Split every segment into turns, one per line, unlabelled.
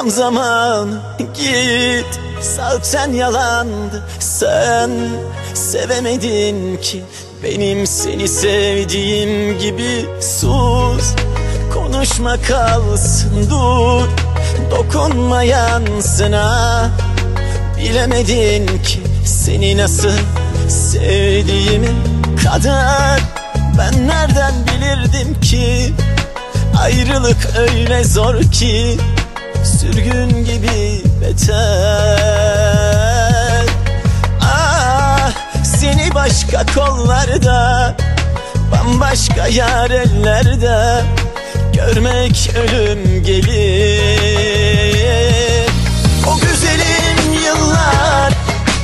Tam zaman git. Zaten yalandı Sen sevemedin ki. Benim seni sevdiğim gibi Sus. Konuşma kalsın dur. Dokunma yansına Bilemedin ki Seni nasıl sevdiğimi kadar. Ben nereden bilirdim ki? Ayrılık öyle zor ki Sürgün gibi beter. Ah seni başka kollarda Bambaşka yar ellerde Görmek ölüm gelir. O güzelim yıllar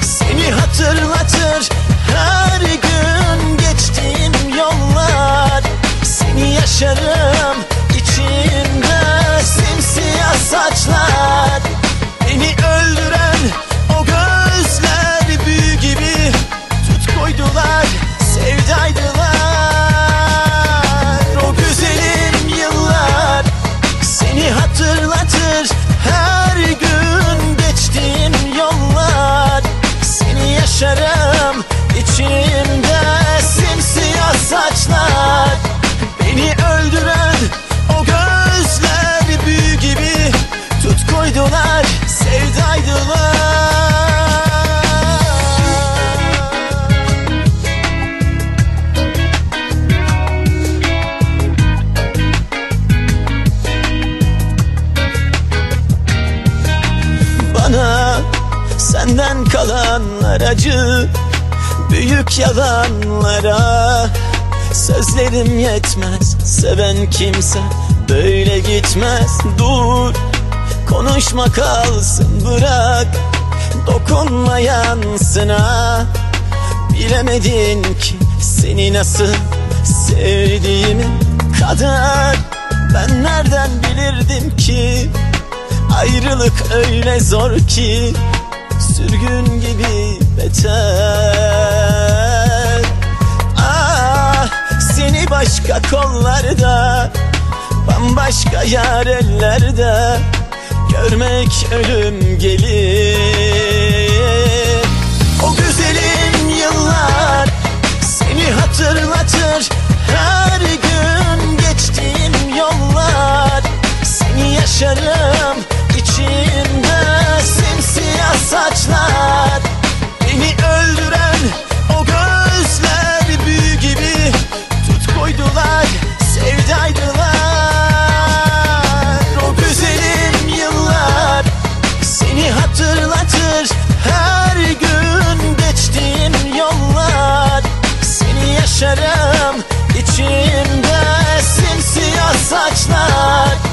Seni hatırlatır. Her gün geçtiğim yollar Seni yaşarım senden kalanlar acı Büyük yalanlara Sözlerim yetmez. Seven kimse böyle gitmez. Dur konuşma kalsın bırak Dokunma yansına Bilemedin ki seni nasıl sevdiğimi. Kadar Ben nereden bilirdim ki Ayrılık öyle zor ki Sürgün gibi beter. Ah seni başka kollarda Bambaşka yar ellerde Görmek ölüm gelir not.